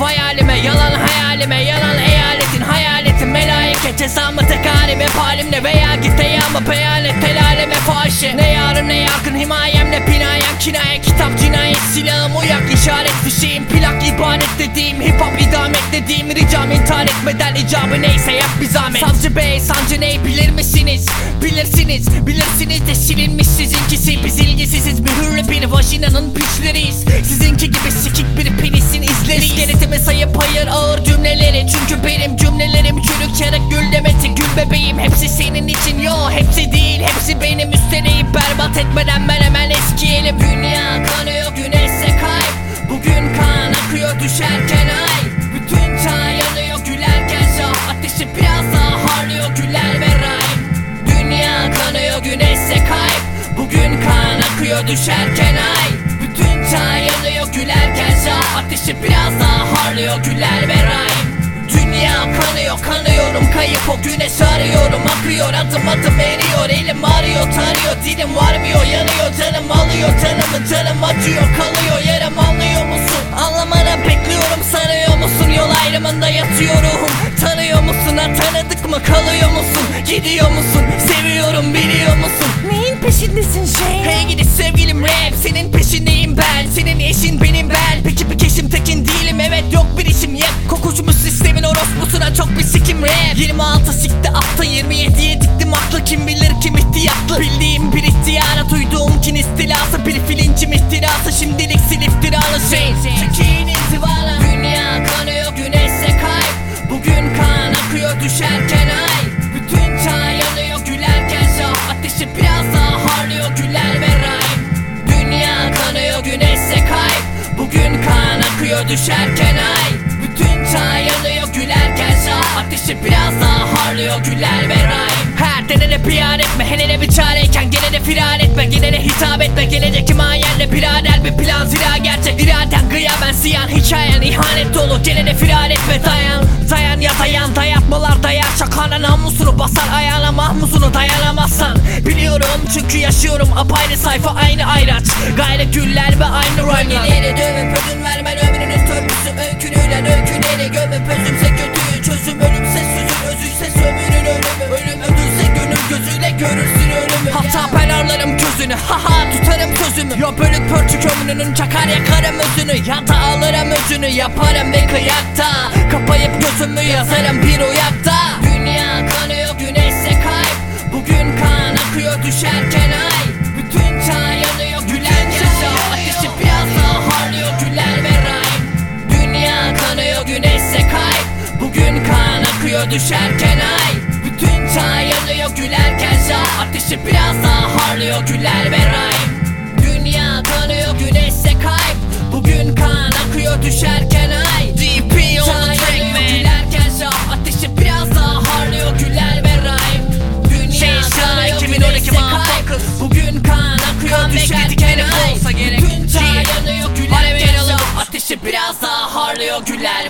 halime Yalan eyaletin hayaletin melaike Cezamı tek halim hep halimle Veya git eyamı beyan et tel aleme faşi Ne yarın ne yakın himayem ne pinayem. Kinaye kitap cinayet silahım uyak işaret fişeğim. Plak ibadet dediğim hip hop idam et dediğim Ricam intihar etmeden icabı neyse yap bir zahmet. Savcı bey sancı ney bilir misiniz? Bilirsiniz bilirsiniz de silinmiş sizinkisi. Biz ilgisiziz mühürlü bir vajinanın piçleriyiz. Sizinki gibi izleri İskeletime sayıp hayır ağır cümleleri. Çünkü benim cümlelerim çürük çarık gül demeti Gül bebeğim hepsi senin için. Yo hepsi değil Hepsi benim üsteleyip berbat etmeden ben hemen eskiyelim. Dünya kanıyor güneşse kayıp Bugün kan akıyor düşerken ay. Bütün çağ yanıyor gülerken şah. Ateşi biraz daha harlıyor güler ve rahim Dünya kanıyor güneşse kayıp Bugün kan akıyor düşerken ay gülerken şah Ateşi biraz daha harlıyor. Güler ve rahim. Dünya kanıyor kanıyorum. Kayıp o güneş arıyorum. Akıyor adım adım eriyor. Elim ağrıyor tarıyor. Dilim varmıyor yanıyor. Canım alıyor canımı canım acıyor. Kalıyor Yarım anlıyor musun? Anlamana bekliyorum. Sanıyor musun? Yol ayrımında yatıyor ruhum tanıyor musun? Ha tanıdık mı? Kalıyor musun? Gidiyor musun? Seviyorum biliyor musun? Neyin peşindesin şey? Hey gidi sevgilim rap. Senin peşindeyim Senin eşin benim ben. Peki bir keşim tekin değilim. Evet yok bir işim yep Kokuşmuş sistemin orospusuna çok bir sikim rap. 26 sikti hafta 27'ye diktim aklı kim bilir kim ihtiyatlı. Bildiğim bir ihtiyara duyduğum kin istilası. Bir filincim ihtirası şimdilik sil iftiralı şey. Çekin intivala Dünya kanıyor güneşse kayıp Bugün kan akıyor düşerken ay. Bütün çağ yanıyor gülerken şah. Ateşi biraz daha harlıyor güler güneşse kayıp Bugün kan akıyor düşerken ay. Bütün çağ yanıyor gülerken şah. Ateşi biraz daha harlıyor güler ve rahim Her denene piyar etme hele bir çareyken Gelene firar etme. Gelene hitap etme Gelecek himayenle birader bir plan. Zira gerçek İraden gıyaben siyan. Hikayen ihanet dolu Gelene firar etme dayan. Dayan ya dayan dayatmalar dayar. Şakana namusunu basar ayağına mahmuzunu dayanamazsan Biliyorum çünkü yaşıyorum apayrı sayfa aynı ayraç. Gayrı güller ve aynı rhyme'lar Gerileri dövüp ödün vermen ömrünün törpüsü. Öykünüyle öyküneni gömüp özümse kötüyü çözüm Ölümse süzün özüyse sömürün ölümü. Ölüm ödülse gönül gözüyle görürsün ölümü. Hatta ben arlarım gözünü. Haha tutarım sözümü. Ya bölük pörçük ömrünün çakar yakarım özünü. Ya da alırım özünü yaparım bir kıyakta Akıyor düşerken ay. Bütün çay yanıyor gülerken şah Ateşi biraz daha harlıyor güler ve rhyme Dünya kanıyor güneşse kayıp. Bugün kan akıyor düşerken ay. DP on the track man. Gülerken şah Ateşi biraz daha harlıyor güler ve rhyme Dünya kanıyor güneşse kayıp. Bugün kan akıyor düşerken ay. Bütün çay yanıyor gülerken şah Ateşi biraz daha harlıyor güler